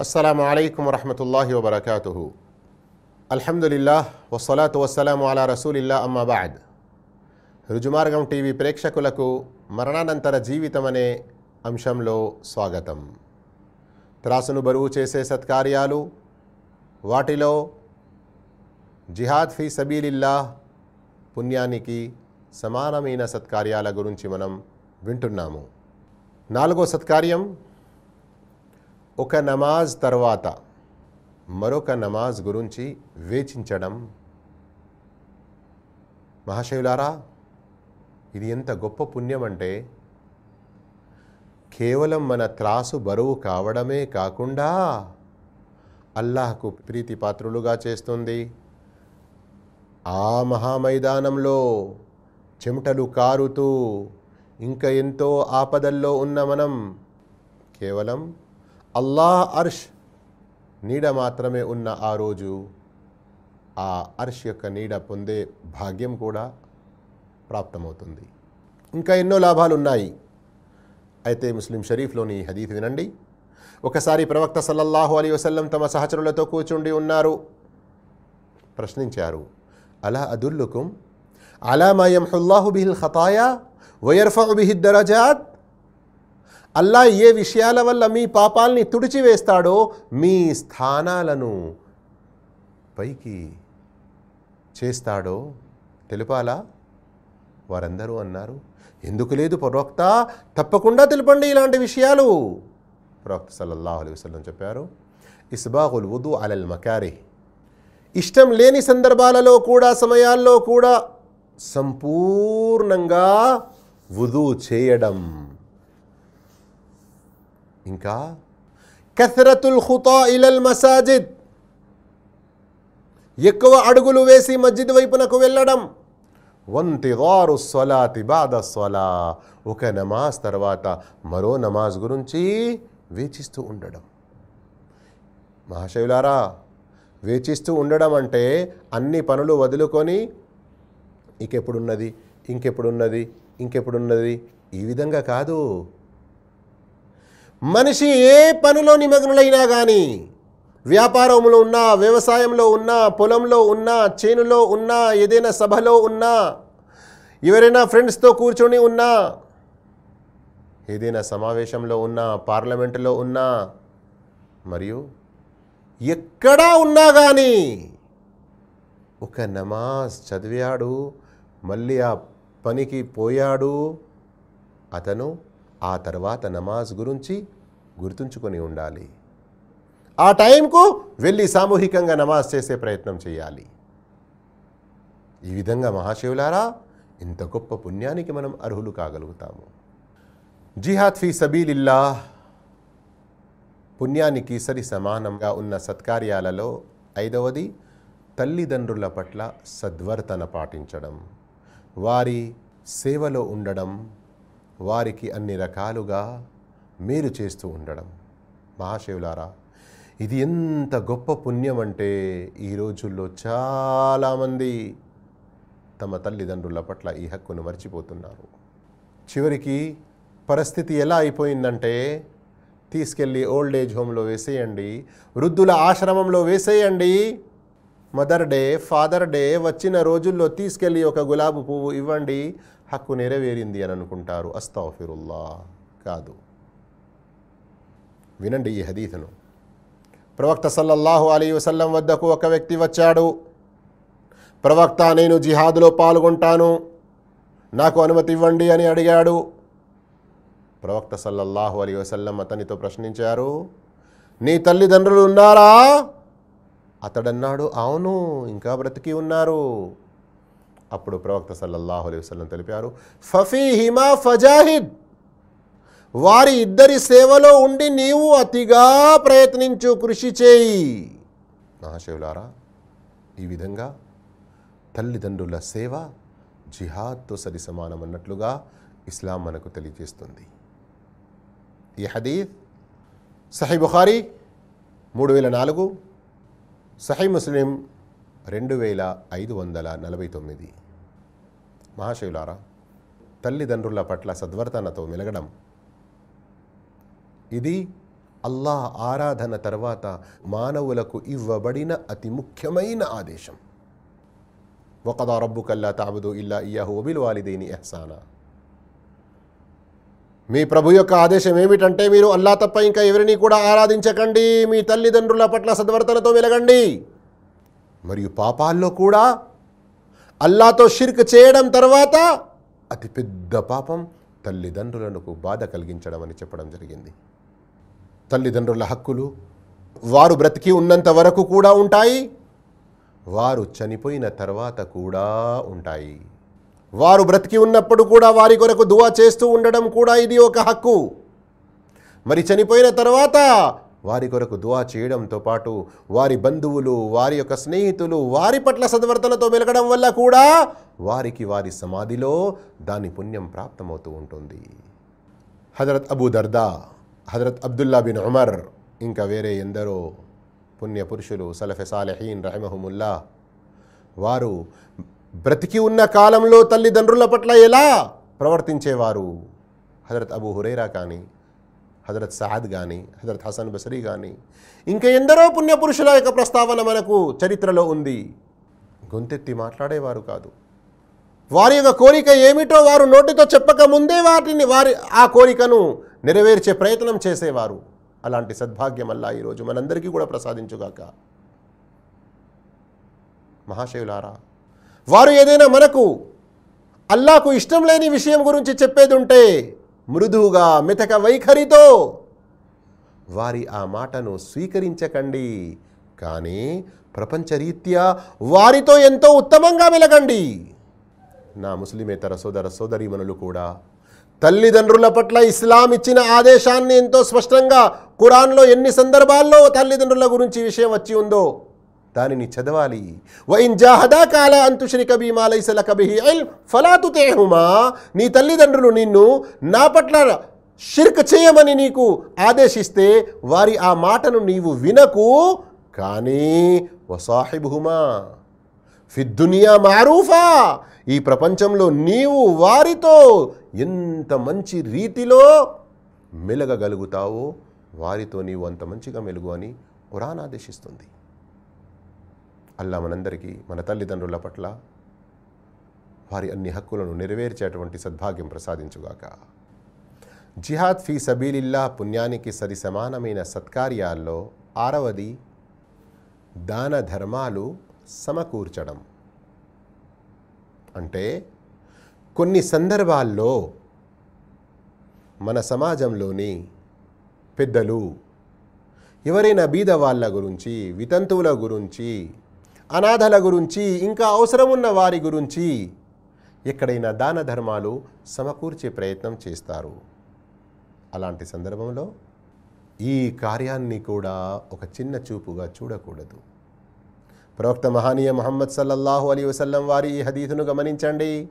అస్సలం అయికం వరహమతుల్లాహి వబర్కాతు అల్హమ్దుల్లా వసలాతు వస్సలాము అలా రసూలిల్లా అమ్మాబాద్ రుజుమార్గం టీవీ ప్రేక్షకులకు మరణానంతర జీవితం అనే అంశంలో స్వాగతం. త్రాసును బరువు చేసే సత్కార్యాలు వాటిలో జిహాద్ ఫీ సబీలిల్లా పుణ్యానికి సమానమైన సత్కార్యాల గురించి మనం వింటున్నాము. నాలుగో సత్కార్యం ఒక నమాజ్ తర్వాత మరొక నమాజ్ గురించి వేచించడం. మహాశైలారా ఇది ఎంత గొప్ప పుణ్యం అంటే కేవలం మన త్రాసు బరువు కావడమే కాకుండా అల్లాహకు ప్రీతిపాత్రులుగా చేస్తుంది. ఆ మహామైదానంలో చెమటలు కారుతూ ఇంకా ఎంతో ఆపదల్లో ఉన్న మనం కేవలం అల్లాహ్ అర్ష్ నీడ మాత్రమే ఉన్న ఆ రోజు ఆ అర్ష్ యొక్క నీడ పొందే భాగ్యం కూడా ప్రాప్తమవుతుంది. ఇంకా ఎన్నో లాభాలు ఉన్నాయి. అయితే ముస్లిం షరీఫ్లోని హదీత్ వినండి. ఒకసారి ప్రవక్త సల్లల్లాహు అలీ వసల్లం తమ సహచరులతో కూర్చుండి ఉన్నారు. ప్రశ్నించారు అలా అదుల్లుకుం? అలా మయంహుల్లాహు బిహిల్ ఖతాయా? వయర్ఫా బిహిద్ దరజాత్? అల్లా ఏ విషయాల వల్ల మీ పాపాల్ని తుడిచివేస్తాడో మీ స్థానాలను పైకి చేస్తాడో తెలుపాలా? వారందరూ అన్నారు ఎందుకు లేదు ప్రవక్త? తప్పకుండా తెలుపండి ఇలాంటి విషయాలు. ప్రవక్త సల్లల్లాహు అలైహి వసల్లం చెప్పారు ఇస్బాహుల్ ఉదు అలల్ మకారి ఇష్టం లేని సందర్భాలలో కూడా సమయాల్లో కూడా సంపూర్ణంగా వుదు చేయడం ఇంకా కథరతుల్ హుతా ఇలల్ మసాజిద్. ఎక్కువ అడుగులు వేసి మస్జిద్ వైపునకు వెళ్ళడం. వంతిదారు స్వలా బాద స్వలా ఒక నమాజ్ తర్వాత మరో నమాజ్ గురించి వేచిస్తూ ఉండడం. మహాశైలారా వేచిస్తూ ఉండడం అంటే అన్ని పనులు వదులుకొని ఇంకెప్పుడున్నది ఇంకెప్పుడున్నది ఇంకెప్పుడున్నది ఈ విధంగా కాదు. మనిషి ఏ పనిలో నిమగ్నులైనా కానీ వ్యాపారంలో ఉన్నా వ్యవసాయంలో ఉన్నా పొలంలో ఉన్నా చేనులో ఉన్నా ఏదైనా సభలో ఉన్నా ఎవరైనా ఫ్రెండ్స్తో కూర్చొని ఉన్నా ఏదైనా సమావేశంలో ఉన్నా పార్లమెంటులో ఉన్నా మరియు ఎక్కడా ఉన్నా కానీ ఒక నమాజ్ చదివాడు మళ్ళీ ఆ పనికి పోయాడు అతను ఆ తర్వాత నమాజ్ గురించి గుర్తుంచుకొని ఉండాలి. ఆ టైంకు వెళ్ళి సామూహికంగా నమాజ్ చేసే ప్రయత్నం చేయాలి. ఈ విధంగా మహాశివులారా ఇంత గొప్ప పుణ్యానికి మనం అర్హులు కాగలుగుతాము. జిహాద్ ఫీ సబీలిల్లా పుణ్యానికి సరి సమానంగా ఉన్న సత్కార్యాలలో ఐదవది తల్లిదండ్రుల పట్ల సద్వర్తన పాటించడం వారి సేవలో ఉండడం వారికి అన్ని రకాలుగా మేలు చేస్తూ ఉండడం. మహాశివులారా ఇది ఎంత గొప్ప పుణ్యం అంటే ఈ రోజుల్లో చాలామంది తమ తల్లిదండ్రుల పట్ల ఈ హక్కును మర్చిపోతున్నారు. చివరికి పరిస్థితి ఎలా అయిపోయిందంటే తీసుకెళ్ళి ఓల్డ్ ఏజ్ హోమ్లో వేసేయండి వృద్ధుల ఆశ్రమంలో వేసేయండి మదర్ డే ఫాదర్ డే వచ్చిన రోజుల్లో తీసుకెళ్ళి ఒక గులాబీ పువ్వు ఇవ్వండి హక్కు నెరవేరింది అని అనుకుంటారు. అస్తాఫిరుల్లా కాదు. వినండి ఈ హదీతును. ప్రవక్త సల్లల్లాహు అలీ వసల్లం వద్దకు ఒక వ్యక్తి వచ్చాడు. ప్రవక్త నేను జిహాదులో పాల్గొంటాను. నాకు అనుమతి ఇవ్వండి అని అడిగాడు. ప్రవక్త సల్లల్లాహు అలీ వసల్లం అతనితో ప్రశ్నించారు. నీ తల్లిదండ్రులు ఉన్నారా? అతడన్నాడు అవును ఇంకా బ్రతికి ఉన్నారు. అప్పుడు ప్రవక్త సల్లల్లాహు అలైహి వసల్లం తెలిపారు ఫఫీ హిమా ఫజాహిద్. వారి ఇద్దరి సేవలో ఉండి నీవు అతిగా ప్రయత్నించు కృషి చేయి. మహాశివులారా ఈ విధంగా తల్లిదండ్రుల సేవ జిహాద్తో సరి సమానం అన్నట్లుగా ఇస్లాం మనకు తెలియజేస్తుంది. ఈ హదీద్ సహీ బుఖారీ మూడు వేల నాలుగు సహీ ముస్లిం రెండు వేల ఐదు వందల నలభై తొమ్మిది. మహాశివులారా తల్లిదండ్రుల పట్ల సద్వర్తనతో మెలగడం. ఇది అల్లాహ్ ఆరాధన తర్వాత మానవులకు ఇవ్వబడిన అతి ముఖ్యమైన ఆదేశం. ఒకదా రబ్బు కల్లా తాబుదు ఇల్లా ఇయ్యాహు ఒబిల్ వాలిదేని ఎహ్సానా. మీ ప్రభు యొక్క ఆదేశం ఏమిటంటే మీరు అల్లా తప్ప ఇంకా ఎవరిని కూడా ఆరాధించకండి. మీ తల్లిదండ్రుల పట్ల సద్వర్తనతో వెలగండి మరియు పాపాల్లో కూడా అల్లాతో షిర్క్ చేయడం తర్వాత అతిపెద్ద పాపం తల్లిదండ్రులకు బాధ కలిగించడం అని చెప్పడం జరిగింది. తల్లిదండ్రుల హక్కులు వారు బ్రతికి ఉన్నంత వరకు కూడా ఉంటాయి. వారు చనిపోయిన తర్వాత కూడా ఉంటాయి. వారు బ్రతికి ఉన్నప్పుడు కూడా వారి కొరకు దువా చేస్తూ ఉండడం కూడా ఇది ఒక హక్కు. మరి చనిపోయిన తర్వాత వారి కొరకు దువా చేయడంతో పాటు వారి బంధువులు వారి యొక్క స్నేహితులు వారి పట్ల సద్వర్తనతో వెలగడం వల్ల కూడా వారికి వారి సమాధిలో దాని పుణ్యం ప్రాప్తమవుతూ ఉంటుంది. Hazrat Abu Darda Hazrat Abdullah bin Umar ఇంకా వేరే ఎందరో పుణ్య పురుషులు సలఫె సాలెహీన్ రహమహముల్లా వారు బ్రతికి ఉన్న కాలంలో తల్లిదండ్రుల పట్ల ఎలా ప్రవర్తించేవారు? హజరత్ అబూ హురైరా కానీ హజరత్ సాద్ కానీ హజరత్ హసన్ బసరీ కానీ ఇంకా ఎందరో పుణ్యపురుషుల యొక్క ప్రస్తావన మనకు చరిత్రలో ఉంది. గొంతెత్తి మాట్లాడేవారు కాదు. వారి యొక్క కోరిక ఏమిటో వారు నోటితో చెప్పక ముందే వాటిని వారి ఆ కోరికను నెరవేర్చే ప్రయత్నం చేసేవారు. అలాంటి సద్భాగ్యం అల్లా ఈరోజు మనందరికీ కూడా ప్రసాదించుగాక. మహాశివులారా వారు ఏదైనా మనకు అల్లాకు ఇష్టం లేని విషయం గురించి చెప్పేది ఉంటే మృదువుగా మితక వైఖరితో వారి ఆ మాటను స్వీకరించకండి. కానీ ప్రపంచరీత్యా వారితో ఎంతో ఉత్తమంగా వెలగండి నా ముస్లిమేతర సోదర సోదరీమణులు కూడా తల్లిదండ్రుల పట్ల ఇస్లాం ఇచ్చిన ఆదేశాన్ని ఎంతో స్పష్టంగా ఖురాన్లో ఎన్ని సందర్భాల్లో తల్లిదండ్రుల గురించి విషయం వచ్చి ఉందో దానిని చదవాలి. వైన్ జాహదా కాల అంతుశ్రిక బీమా కబిహి ఐల్ ఫలాతు తేహుమా నీ తల్లిదండ్రులు నిన్ను నా పట్ల షిర్క్ చేయమని నీకు ఆదేశిస్తే వారి ఆ మాటను నీవు వినకు. కానీ వసాహిబుహుమా. ఫిద్దునియా మారూఫా. ఈ ప్రపంచంలో నీవు వారితో ఎంత మంచి రీతిలో మెలగగలుగుతావో వారితో నీవు అంత మంచిగా మెలుగు అని ఖురాన్ ఆదేశిస్తుంది. అల్లా మనందరికీ మన తల్లిదండ్రుల పట్ల వారి అన్ని హక్కులను నెరవేర్చేటువంటి సద్భాగ్యం ప్రసాదించుగాక. జిహాద్ ఫీ సబీలిల్లా పుణ్యానికి సరి సమానమైన సత్కార్యాల్లో ఆరవది దాన ధర్మాలు సమకూర్చడం. అంటే కొన్ని సందర్భాల్లో మన సమాజంలోని పెద్దలు ఎవరైనా బీద వాళ్ళ గురించి వితంతువుల గురించి అనాథల గురించి ఇంకా అవసరం ఉన్న వారి గురించి ఎక్కడైనా దాన ధర్మాలు సమకూర్చే ప్రయత్నం చేస్తారు. అలాంటి సందర్భంలో ఈ కార్యాన్ని కూడా ఒక చిన్న చూపుగా చూడకూడదు. ప్రవక్త మహానీయ మహమ్మద్ సల్లల్లాహు అలీ వసల్లం వారి ఈ హదీతును గమనించండి.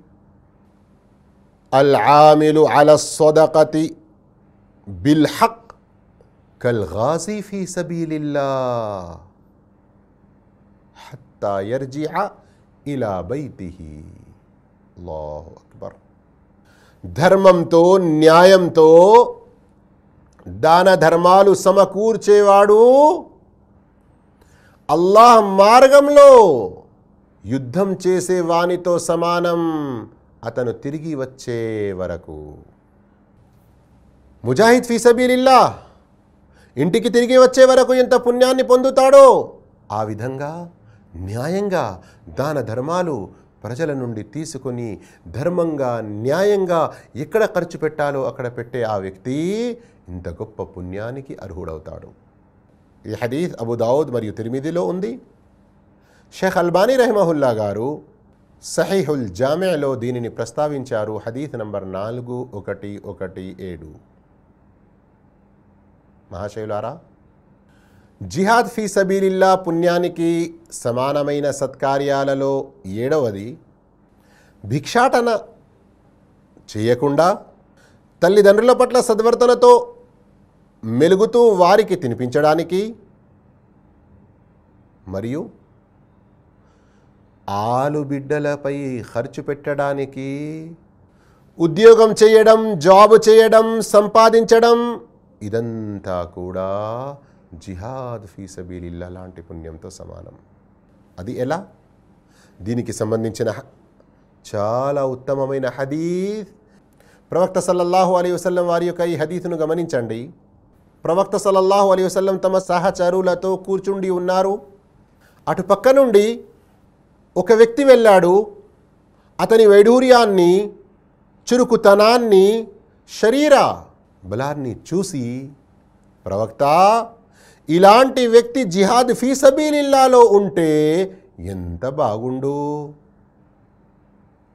అల్ ఆమిలు అల సొదకతి బిల్ హక్ కల్ గాజీ ఫీ సబీలిల్లా. హత్తా ఇలా బైతిహి అల్లాహు అక్బర్ ధర్మంతో న్యాయంతో దాన ధర్మాలు సమకూర్చేవాడు అల్లాహ్ మార్గంలో యుద్ధం చేసే వానితో సమానం. అతను తిరిగి వచ్చే వరకు. ముజాహిద్ ఫీసబీలిల్లా ఇంటికి తిరిగి వచ్చే వరకు ఎంత పుణ్యాన్ని పొందుతాడో ఆ విధంగా న్యాయంగా దాన ధర్మాలు ప్రజల నుండి తీసుకొని ధర్మంగా న్యాయంగా ఎక్కడ ఖర్చు పెట్టాలో అక్కడ పెట్టే ఆ వ్యక్తి ఇంత గొప్ప పుణ్యానికి అర్హుడవుతాడు. ఈ హదీస్ అబుదావుద్ మరియు తిరిమిదిలో ఉంది. షేఖ్ అల్బానీ రెహమహుల్లా గారు సహీహుల్ జామియాలో దీనిని ప్రస్తావించారు. హదీస్ నంబర్ నాలుగు ఒకటి ఒకటి ఏడు. మహాశైలారా జిహాద్ ఫీ సబీలిల్లా పుణ్యానికి సమానమైన సత్కార్యాలలో ఏడవది భిక్షాటన చేయకుండా తల్లిదండ్రుల పట్ల సద్వర్తనతో మెలుగుతూ వారికి తినిపించడానికి మరియు ఆలు బిడ్డలపై ఖర్చు పెట్టడానికి ఉద్యోగం చేయడం జాబ్ చేయడం సంపాదించడం ఇదంతా కూడా జిహాద్ ఫీ సబీలిల్లా లాంటి పుణ్యంతో సమానం. అది ఎలా? దీనికి సంబంధించిన చాలా ఉత్తమమైన హదీత్ ప్రవక్త సల్లల్లాహు అలీ వసల్లం వారి యొక్క ఈ హదీత్ను గమనించండి. ప్రవక్త సల్లల్లాహు అలీ వసల్లం తమ సహచరులతో కూర్చుండి ఉన్నారు. అటు పక్క నుండి ఒక వ్యక్తి వెళ్ళాడు. అతని వైడూర్యాన్ని చురుకుతనాన్ని శరీర బలాన్ని చూసి ప్రవక్త ఇలాంటి వ్యక్తి జిహాద్ ఫీ సబీలిల్లాలో ఉంటే ఎంత బాగుండు?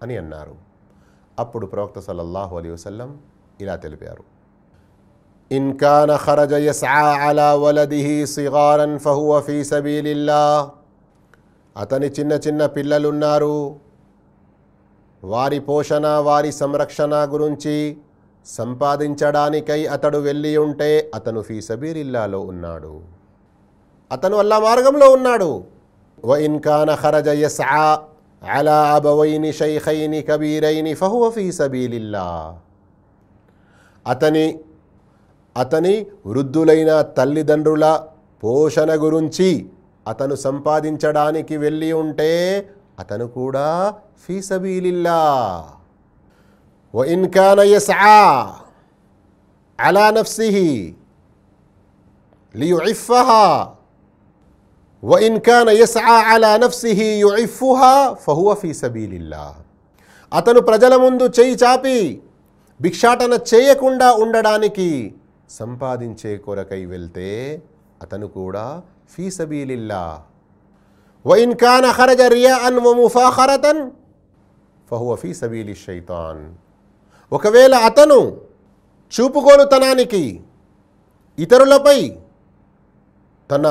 అని అన్నారు. అప్పుడు ప్రవక్త సల్లల్లాహు అలీ వసల్లం ఇలా తెలిపారు. ఇన్కాన ఖరజ యస్ఆ అలా వలదిహి సిగారన్ ఫహువ ఫీ సబీలిల్లా అతని చిన్న చిన్న పిల్లలున్నారు. వారి పోషణ వారి సంరక్షణ గురించి సంపాదించడానికై అతడు వెళ్ళి ఉంటే అతను ఫీ సబీరిల్లాలో ఉన్నాడు. అతను అల్లా మార్గంలో ఉన్నాడు. వ ఇన్ ఖరజ యస్ఆ అలా అబవైని షైఖైని కబీరైని ఫహువ ఫీ సబీలిల్లా. అతని అతని వృద్ధులైన తల్లిదండ్రుల పోషణ గురించి అతను సంపాదించడానికి వెళ్ళి ఉంటే అతను కూడా ఫీ సబీలిల్లా. వ ఇన్ కాన యస్ఆ అలా నఫ్సిహి లియుఇఫ్ఫహా وإن كان يسعى على نفسه يعفها فهو في سبيل الله అతను ప్రజల ముందు చేయి చాపి భిక్షాటన చేయకుండా ఉండడానికి సంపాదించే కొరకై వెళ్తే అతను కూడా ఫీ సబీలిల్లా వైన్ కాన ఖరజ రియాఅన్ వ ముఫాఖరతన్ ఫహువ ఫీ సబీలి షైతాన్ ఒకవేళ అతను చూపుకోలుతనానికి ఇతరులపై తన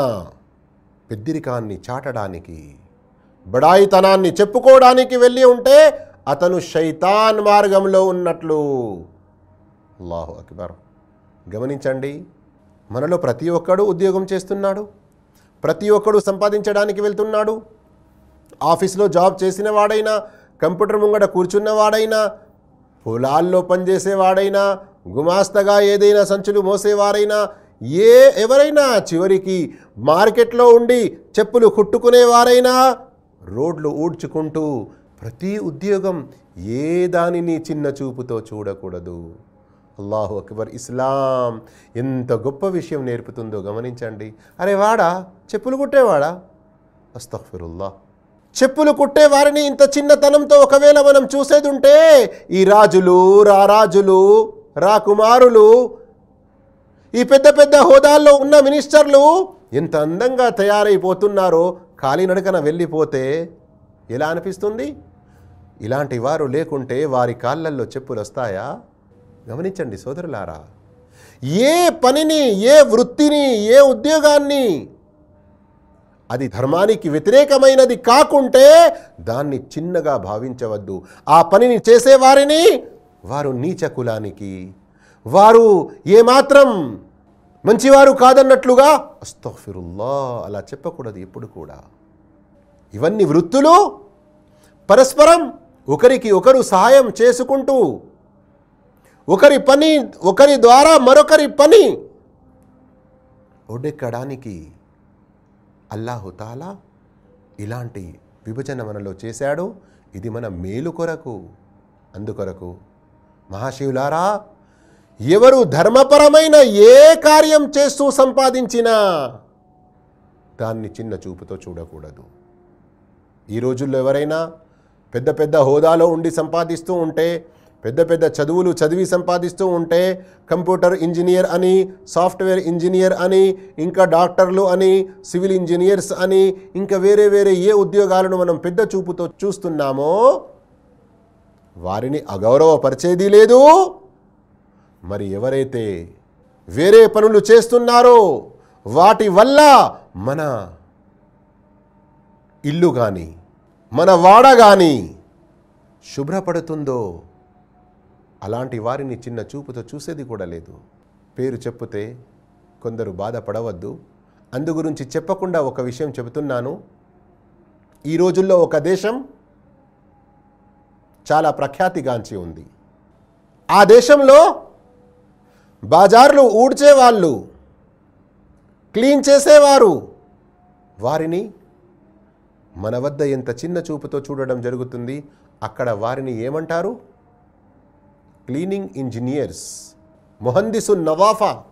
పెద్దిరికాన్ని చాటడానికి బడాయితనాన్ని చెప్పుకోవడానికి వెళ్ళి ఉంటే అతను శైతాన్ మార్గంలో ఉన్నట్లు. అల్లాహు అక్బర్. గమనించండి మనలో ప్రతి ఒక్కడు ఉద్యోగం చేస్తున్నాడు ప్రతి ఒక్కడు సంపాదించడానికి వెళ్తున్నాడు ఆఫీస్లో జాబ్ చేసిన వాడైనా కంప్యూటర్ ముంగట కూర్చున్న వాడైనా పొలాల్లో పనిచేసేవాడైనా గుమాస్తగా ఏదైనా సంచులు మోసేవారైనా ఏ ఎవరైనా చివరికి మార్కెట్లో ఉండి చెప్పులు కుట్టుకునేవారైనా రోడ్లు ఊడ్చుకుంటూ ప్రతి ఉద్యోగం ఏ దానిని చిన్న చూపుతో చూడకూడదు. అల్లాహు అక్బర్ ఇస్లాం ఎంత గొప్ప విషయం నేర్పుతుందో గమనించండి. అరే వాడా చెప్పులు కుట్టేవాడా? అస్తఫిరుల్లా చెప్పులు కుట్టే వారిని ఇంత చిన్నతనంతో ఒకవేళ మనం చూసేది ఉంటే ఈ రాజులు రారాజులు రాకుమారులు ఈ పెద్ద పెద్ద హోదాల్లో ఉన్న మినిస్టర్లు ఎంత అందంగా తయారైపోతున్నారో కాలినడకన వెళ్ళిపోతే ఎలా అనిపిస్తుంది? ఇలాంటి వారు లేకుంటే వారి కాళ్ళల్లో చెప్పులు వస్తాయా? గమనించండి సోదరులారా ఏ పనిని ఏ వృత్తిని ఏ ఉద్యోగాన్ని అది ధర్మానికి వ్యతిరేకమైనది కాకుంటే దాన్ని చిన్నగా భావించవద్దు. ఆ పనిని చేసేవారిని వారు నీచ కులానికి. వారు ఏమాత్రం మంచివారు కాదన్నట్లుగా అస్తఫిరుల్లా అలా చెప్పకూడదు ఎప్పుడు కూడా. ఇవన్నీ వృత్తులు పరస్పరం ఒకరికి ఒకరు సహాయం చేసుకుంటూ ఒకరి పని ఒకరి ద్వారా మరొకరి పని ఒడెక్కడానికి అల్లాహుతాలా ఇలాంటి విభజన మనలో చేశాడు. ఇది మన మేలు కొరకు అందుకొరకు మహాశివులారా ఎవరు ధర్మపరమైన ఏ కార్యం చేస్తూ సంపాదించినా దాన్ని చిన్న చూపుతో చూడకూడదు. ఈ రోజుల్లో ఎవరైనా పెద్ద పెద్ద హోదాలో ఉండి సంపాదిస్తూ ఉంటే పెద్ద పెద్ద చదువులు చదివి సంపాదిస్తూ ఉంటే కంప్యూటర్ ఇంజనీర్ అని సాఫ్ట్వేర్ ఇంజనీర్ అని ఇంకా డాక్టర్లు అని సివిల్ ఇంజనీర్స్ అని ఇంకా వేరే వేరే ఏ ఉద్యోగాలను మనం పెద్ద చూపుతో చూస్తున్నామో వారిని అగౌరవపరిచేది లేదు. మరి ఎవరైతే వేరే పనులు చేస్తున్నారో వాటి వల్ల మన ఇల్లు కానీ మన వాడ కానీ శుభ్రపడుతుందో అలాంటి వారిని చిన్న చూపుతో చూసేది కూడా లేదు. పేరు చెప్తే కొందరు బాధపడవద్దు. అందు గురించి చెప్పకుండా ఒక విషయం చెబుతున్నాను. ఈ రోజుల్లో ఒక దేశం చాలా ప్రఖ్యాతిగాంచి ఉంది. ఆ దేశంలో బాజార్లు ఊడ్చేవాళ్ళు క్లీన్ చేసేవారు. వారిని మన వద్ద ఎంత చిన్న చూపుతో చూడడం జరుగుతుంది? అక్కడ వారిని ఏమంటారు? క్లీనింగ్ ఇంజనీర్స్ మొహందిసు నవాఫా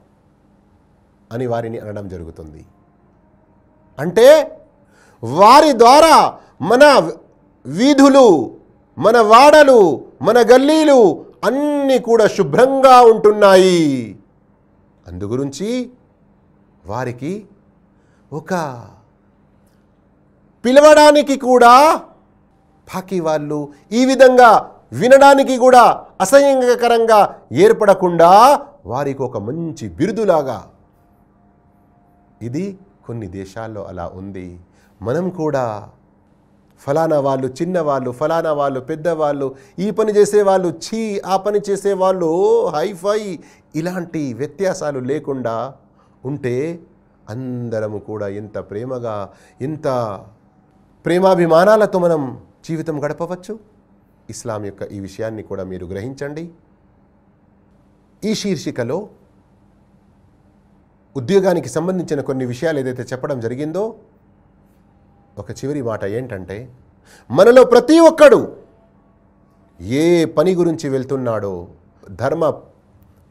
అని వారిని అనడం జరుగుతుంది. అంటే వారి ద్వారా మన వీధులు మన వాడలు మన గల్లీలు అన్నీ కూడా శుభ్రంగా ఉంటున్నాయి. అందుగురించి వారికి ఒక పిలవడానికి కూడా పాకి వాళ్ళు ఈ విధంగా వినడానికి కూడా అసహ్యకరంగా ఏర్పడకుండా వారికి ఒక మంచి బిరుదులాగా. ఇది కొన్ని దేశాల్లో అలా ఉంది. మనం కూడా ఫలానా వాళ్ళు చిన్నవాళ్ళు ఫలానా వాళ్ళు పెద్దవాళ్ళు ఈ పని చేసేవాళ్ళు ఛీ ఆ పని చేసేవాళ్ళు హైఫై ఇలాంటి వ్యత్యాసాలు లేకుండా ఉంటే అందరము కూడా ఎంత ప్రేమగా ఎంత ప్రేమాభిమానాలతో మనం జీవితం గడపవచ్చు? ఇస్లాం యొక్క ఈ విషయాన్ని కూడా మీరు గ్రహించండి. ఈ శీర్షికలో ఉద్యోగానికి సంబంధించిన కొన్ని విషయాలు ఏదైతే చెప్పడం జరిగిందో ఒక చివరి మాట ఏంటంటే మనలో ప్రతి ఒక్కడు ఏ పని గురించి వెళ్తున్నాడో ధర్మ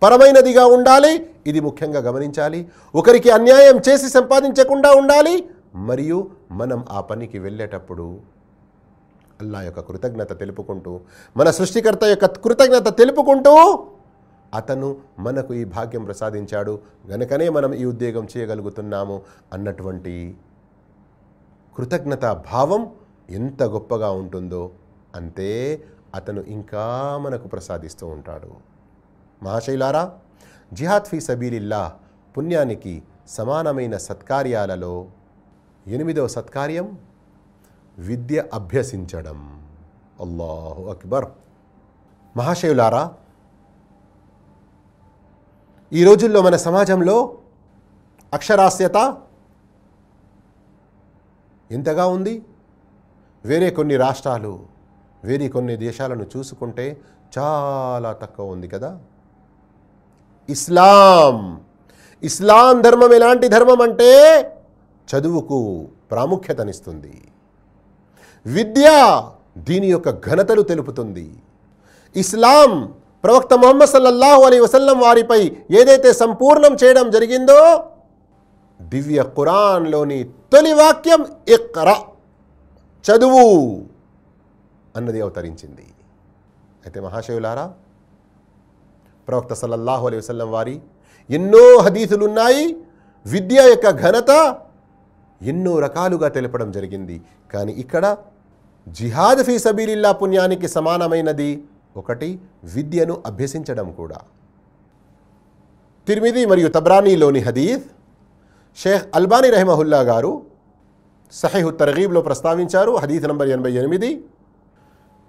పరమైనదిగా ఉండాలి ఇది ముఖ్యంగా గమనించాలి. ఒకరికి అన్యాయం చేసి సంపాదించకుండా ఉండాలి మరియు మనం ఆ పనికి వెళ్ళేటప్పుడు అల్లా యొక్క కృతజ్ఞత తెలుపుకుంటూ మన సృష్టికర్త యొక్క కృతజ్ఞత తెలుపుకుంటూ అతను మనకు ఈ భాగ్యం ప్రసాదించాడు. గనుకనే మనం ఈ ఉద్యోగం చేయగలుగుతున్నాము అన్నటువంటి కృతజ్ఞత భావం ఎంత గొప్పగా ఉంటుందో అంతే అతను ఇంకా మనకు ప్రసాదిస్తూ ఉంటాడు. మహాశైలారా జిహాద్ ఫీ సబీలిల్లా పుణ్యానికి సమానమైన సత్కార్యాలలో ఎనిమిదవ సత్కార్యం విద్య అభ్యసించడం. అల్లాహు అక్బర్. మహాశయులారా ఈ రోజుల్లో మన సమాజంలో అక్షరాస్యత ఎంతగా ఉంది? వేరే కొన్ని రాష్ట్రాలు వేరే కొన్ని దేశాలను చూసుకుంటే చాలా తక్కువ ఉంది కదా? ఇస్లాం. ఇస్లాం ధర్మం ఎలాంటి ధర్మం అంటే చదువుకు ప్రాముఖ్యతనిస్తుంది. విద్య దీని యొక్క ఘనతలు తెలుపుతుంది. ఇస్లాం ప్రవక్త మొహమ్మద్ సల్లల్లాహు అలీ వసల్లం వారిపై ఏదైతే సంపూర్ణం చేయడం జరిగిందో దివ్య ఖురాన్లోని తొలి వాక్యం ఇక్రా చదువు అన్నది అవతరించింది. అయితే మహాశివులారా ప్రవక్త సల్లల్లాహు అలీ వసల్లం వారి ఎన్నో హదీతులున్నాయి విద్య యొక్క ఘనత ఎన్నో రకాలుగా తెలపడం జరిగింది. కానీ ఇక్కడ జిహాద్ ఫీ సబీలిల్లా పుణ్యానికి సమానమైనది ఒకటి విద్యను అభ్యసించడం కూడా. తిరిమిది మరియు తబ్రానీలోని హదీద్ షేఖ్ అల్బానీ రెహమహుల్లా గారు సహీహు తర్గీబ్లో ప్రస్తావించారు. హదీద్ నంబర్ ఎనభై ఎనిమిది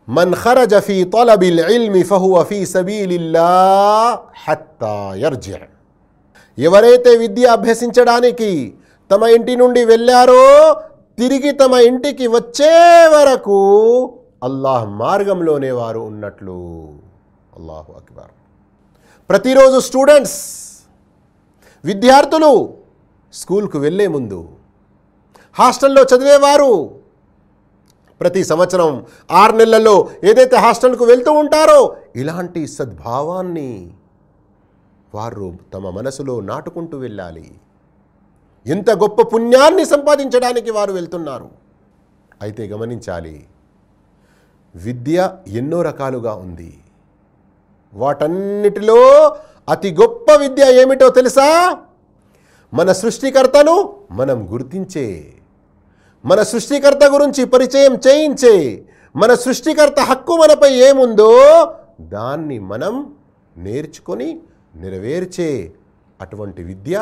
మన్ ఖరజ ఫీ తలబిల్ ఇల్మి ఫహువ ఫీ సబీలిల్లా హత్తా యర్జి. ఎవరైతే విద్య అభ్యసించడానికి తమ ఇంటి నుండి వెళ్ళారో తిరిగి తమ ఇంటికి వచ్చే వరకు అల్లాహ్ మార్గంలోనే వారు ఉన్నట్లు. అల్లాహు అక్బర్. ప్రతిరోజు స్టూడెంట్స్ విద్యార్థులు స్కూల్కు వెళ్ళే ముందు హాస్టల్లో చదివేవారు ప్రతి సంవత్సరం ఆరు నెలల్లో ఏదైతే హాస్టల్కు వెళ్తూ ఉంటారో ఇలాంటి సద్భావాన్ని వారు తమ మనసులో నాటుకుంటూ వెళ్ళాలి. ఎంత గొప్ప పుణ్యాన్ని సంపాదించడానికి వారు వెళ్తున్నారు. అయితే గమనించాలి విద్య ఎన్నో రకాలుగా ఉంది. వాటన్నిటిలో అతి గొప్ప విద్య ఏమిటో తెలుసా? మన సృష్టికర్తను మనం గుర్తించే మన సృష్టికర్త గురించి పరిచయం చేయించే మన సృష్టికర్త హక్కు మనపై ఏముందో దాన్ని మనం నేర్చుకొని నెరవేర్చే అటువంటి విద్య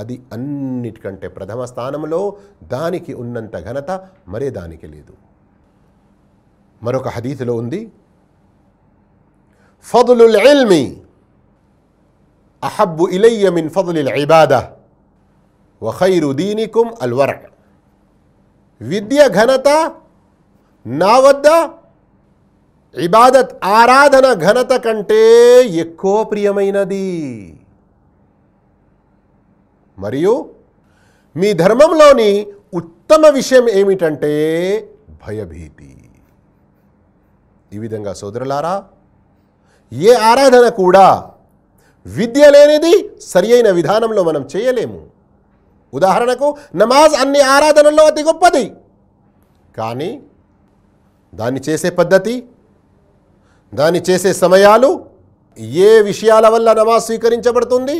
అది అన్నిటికంటే ప్రథమ స్థానంలో దానికి ఉన్నంత ఘనత మరే దానికి లేదు. మరొక హదీతులో ఉంది ఫదులుల్ ఇల్మి అహబ్బు ఇలయ్య మిన్ ఫదులిల్ ఇబాదా వఖైరు దీనికుం అల్వర విద్య ఘనత నా వద్ద ఇబాదత్ ఆరాధన ఘనత కంటే ఎక్కువ ప్రియమైనది. మరియు మీ ధర్మంలోని ఉత్తమ విషయం ఏమిటంటే భయభీతి. ఈ విధంగా సోదరులారా ఏ ఆరాధన కూడా విద్య లేనిది సరి అయిన విధానంలో మనం చేయలేము. ఉదాహరణకు నమాజ్ అన్ని ఆరాధనల్లో అతి గొప్పది. కానీ దాన్ని చేసే పద్ధతి దాన్ని చేసే సమయాలు ఏ విషయాల వల్ల నమాజ్ స్వీకరించబడుతుంది?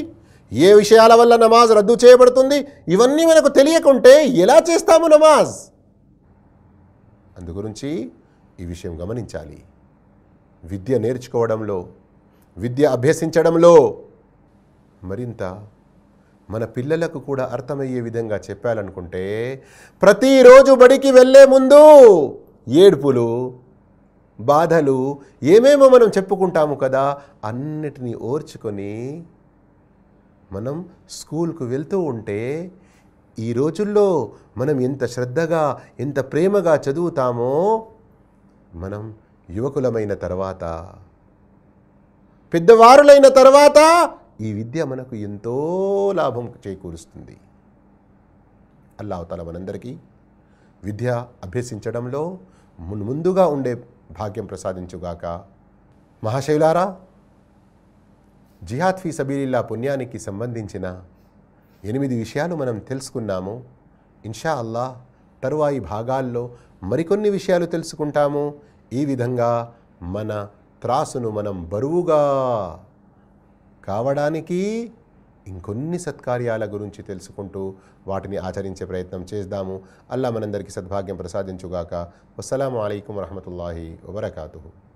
ఏ విషయాల వల్ల నమాజ్ రద్దు చేయబడుతుంది? ఇవన్నీ మనకు తెలియకుంటే ఎలా చేస్తాము నమాజ్? అందుగురించి ఈ విషయం గమనించాలి. విద్య నేర్చుకోవడంలో విద్య అభ్యసించడంలో మరింత మన పిల్లలకు కూడా అర్థమయ్యే విధంగా చెప్పాలనుకుంటే ప్రతిరోజు బడికి వెళ్ళే ముందు ఏడుపులు బాధలు ఏమేమో మనం చెప్పుకుంటాము కదా అన్నిటినీ ఓర్చుకొని మనం స్కూల్కు వెళ్తూ ఉంటే ఈ రోజుల్లో మనం ఎంత శ్రద్ధగా ఎంత ప్రేమగా చదువుతామో మనం యువకులమైన తర్వాత పెద్దవారులైన తర్వాత ఈ విద్య మనకు ఎంతో లాభం చేకూరుస్తుంది. అల్లాహతాల మనందరికీ విద్య అభ్యసించడంలో మున్ ముందుగా ఉండే భాగ్యం ప్రసాదించుగాక. మహాశైలారా జిహాద్ ఫీ సబీలిల్లా పుణ్యానికి సంబంధించిన ఎనిమిది విషయాలు మనం తెలుసుకున్నాము. ఇన్షా అల్లాహ్ తరువాయి భాగాల్లో మరికొన్ని విషయాలు తెలుసుకుంటాము. ఈ విధంగా మన త్రాసును మనం బరువుగా కావడానికి ఇంకొన్ని సత్కార్యాల గురించి తెలుసుకుంటూ వాటిని ఆచరించే ప్రయత్నం చేద్దాము. అల్లా మనందరికీ సద్భాగ్యం ప్రసాదించుగాక. వసలాం అయికం వరహమతుల్లాహి వబర్కూ